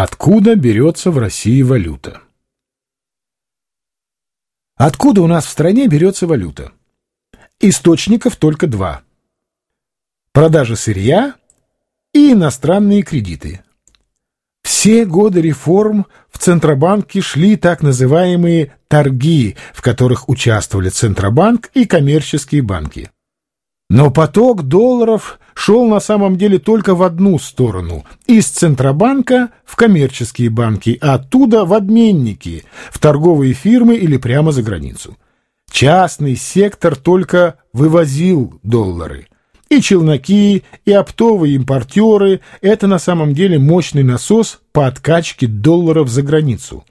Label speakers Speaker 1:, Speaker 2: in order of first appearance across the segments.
Speaker 1: Откуда берется в России валюта? Откуда у нас в стране берется валюта? Источников только два. Продажа сырья и иностранные кредиты. Все годы реформ в Центробанке шли так называемые торги, в которых участвовали Центробанк и коммерческие банки. Но поток долларов шел на самом деле только в одну сторону – из Центробанка в коммерческие банки, а оттуда в обменники, в торговые фирмы или прямо за границу. Частный сектор только вывозил доллары. И челноки, и оптовые импортеры – это на самом деле мощный насос по откачке долларов за границу.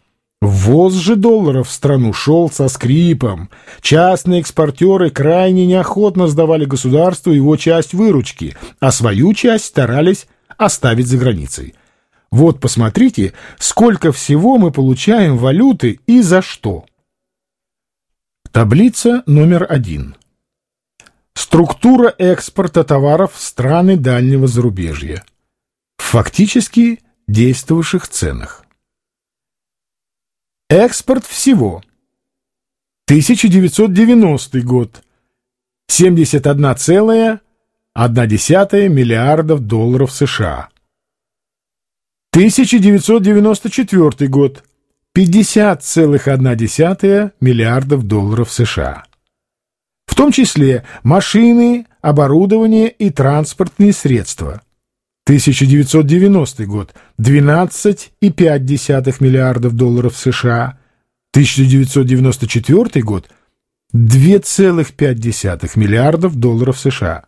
Speaker 1: Ввоз же долларов в страну шел со скрипом. Частные экспортеры крайне неохотно сдавали государству его часть выручки, а свою часть старались оставить за границей. Вот посмотрите, сколько всего мы получаем валюты и за что. Таблица номер один. Структура экспорта товаров в страны дальнего зарубежья. Фактически действовавших ценах. Экспорт всего. 1990 год. 71,1 миллиардов долларов США. 1994 год. 50,1 миллиардов долларов США. В том числе машины, оборудование и транспортные средства. 1990 год – 12,5 миллиардов долларов США. 1994 год – 2,5 миллиардов долларов США.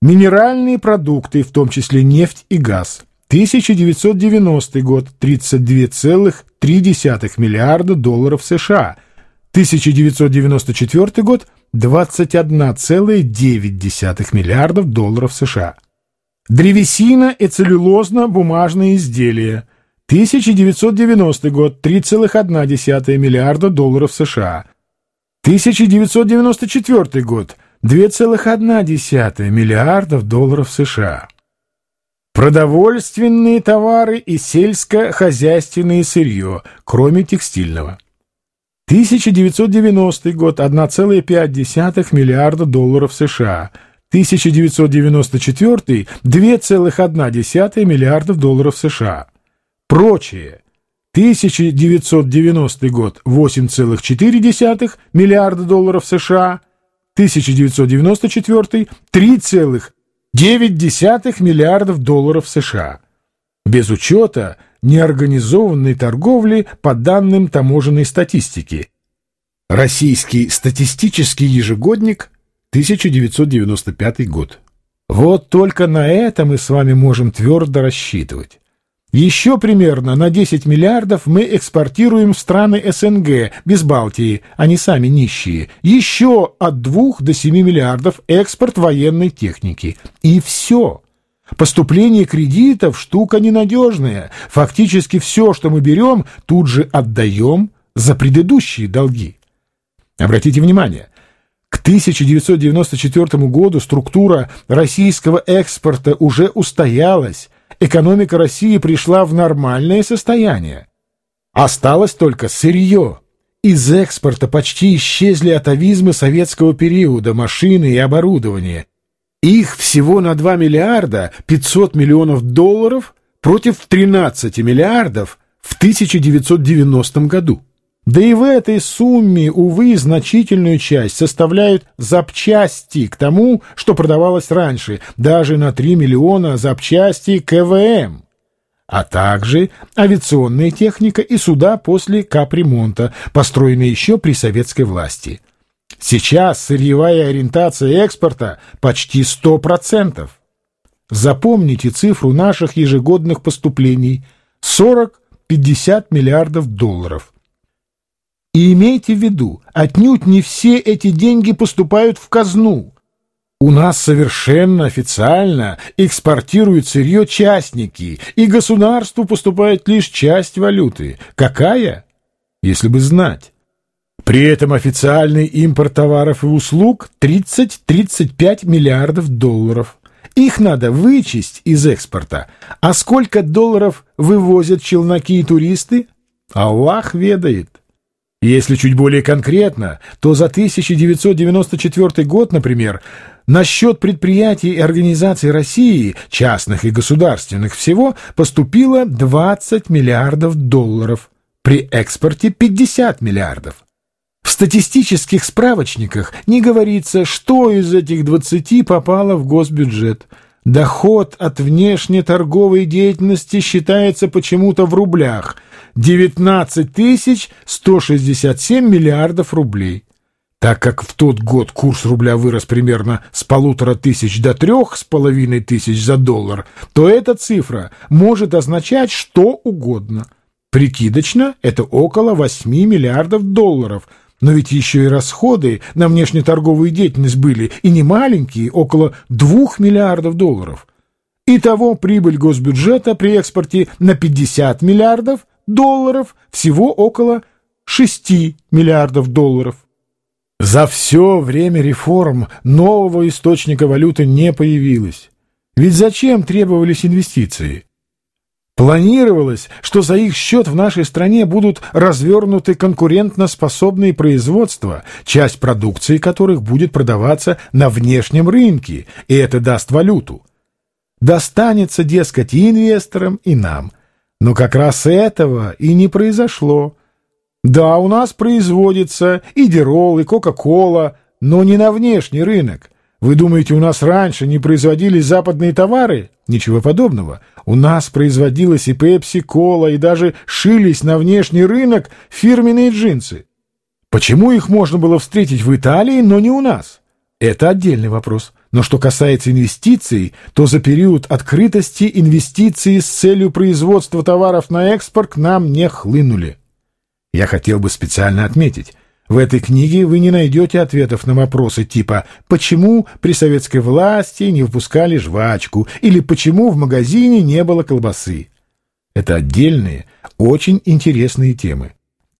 Speaker 1: Минеральные продукты, в том числе нефть и газ. 1990 год – 32,3 миллиарда долларов США. 1994 год – 21,9 миллиардов долларов США. Древесина и целлюлозно-бумажные изделия. 1990 год. 3,1 миллиарда долларов США. 1994 год. 2,1 миллиардов долларов США. Продовольственные товары и сельскохозяйственное сырье, кроме текстильного. 1990 год. 1,5 миллиарда долларов США. 1994 – 2,1 миллиардов долларов США. Прочее. 1990 год – 8,4 миллиарда долларов США. 1994 – 3,9 миллиардов долларов США. Без учета неорганизованной торговли по данным таможенной статистики. Российский статистический ежегодник – 1995 год. Вот только на это мы с вами можем твердо рассчитывать. Еще примерно на 10 миллиардов мы экспортируем в страны СНГ, без Балтии, они сами нищие. Еще от 2 до 7 миллиардов экспорт военной техники. И все. Поступление кредитов – штука ненадежная. Фактически все, что мы берем, тут же отдаем за предыдущие долги. Обратите внимание, к 1994 году структура российского экспорта уже устоялась, экономика России пришла в нормальное состояние. Осталось только сырье. Из экспорта почти исчезли атовизмы советского периода, машины и оборудование. Их всего на 2 миллиарда 500 миллионов долларов против 13 миллиардов в 1990 году. Да и в этой сумме, увы, значительную часть составляют запчасти к тому, что продавалось раньше, даже на 3 миллиона запчасти КВМ, а также авиационная техника и суда после капремонта, построенные еще при советской власти. Сейчас сырьевая ориентация экспорта почти 100%. Запомните цифру наших ежегодных поступлений – 40-50 миллиардов долларов – и имейте в виду, отнюдь не все эти деньги поступают в казну. У нас совершенно официально экспортируют сырье частники, и государству поступает лишь часть валюты. Какая? Если бы знать. При этом официальный импорт товаров и услуг 30-35 миллиардов долларов. Их надо вычесть из экспорта. А сколько долларов вывозят челноки и туристы? Аллах ведает. Если чуть более конкретно, то за 1994 год, например, на счет предприятий и организаций России, частных и государственных всего, поступило 20 миллиардов долларов, при экспорте 50 миллиардов. В статистических справочниках не говорится, что из этих 20 попало в госбюджет. Доход от внешнеторговой деятельности считается почему-то в рублях – 19 167 миллиардов рублей. Так как в тот год курс рубля вырос примерно с полутора тысяч до трех с половиной тысяч за доллар, то эта цифра может означать что угодно. Прикидочно это около 8 миллиардов долларов, но ведь еще и расходы на внешнеторговую деятельность были и не маленькие, около 2 миллиардов долларов. Итого прибыль госбюджета при экспорте на 50 миллиардов, долларов, всего около 6 миллиардов долларов. За все время реформ нового источника валюты не появилось. Ведь зачем требовались инвестиции? Планировалось, что за их счет в нашей стране будут развернуты конкурентноспособные производства, часть продукции которых будет продаваться на внешнем рынке, и это даст валюту. Достанется, дескать, и инвесторам, и нам – но как раз этого и не произошло. Да, у нас производится и Дирол, и Кока-Кола, но не на внешний рынок. Вы думаете, у нас раньше не производились западные товары? Ничего подобного. У нас производилась и Пепси-Кола, и даже шились на внешний рынок фирменные джинсы. Почему их можно было встретить в Италии, но не у нас? Это отдельный вопрос. Но что касается инвестиций, то за период открытости инвестиции с целью производства товаров на экспорт к нам не хлынули. Я хотел бы специально отметить, в этой книге вы не найдете ответов на вопросы типа «Почему при советской власти не выпускали жвачку?» или «Почему в магазине не было колбасы?» Это отдельные, очень интересные темы.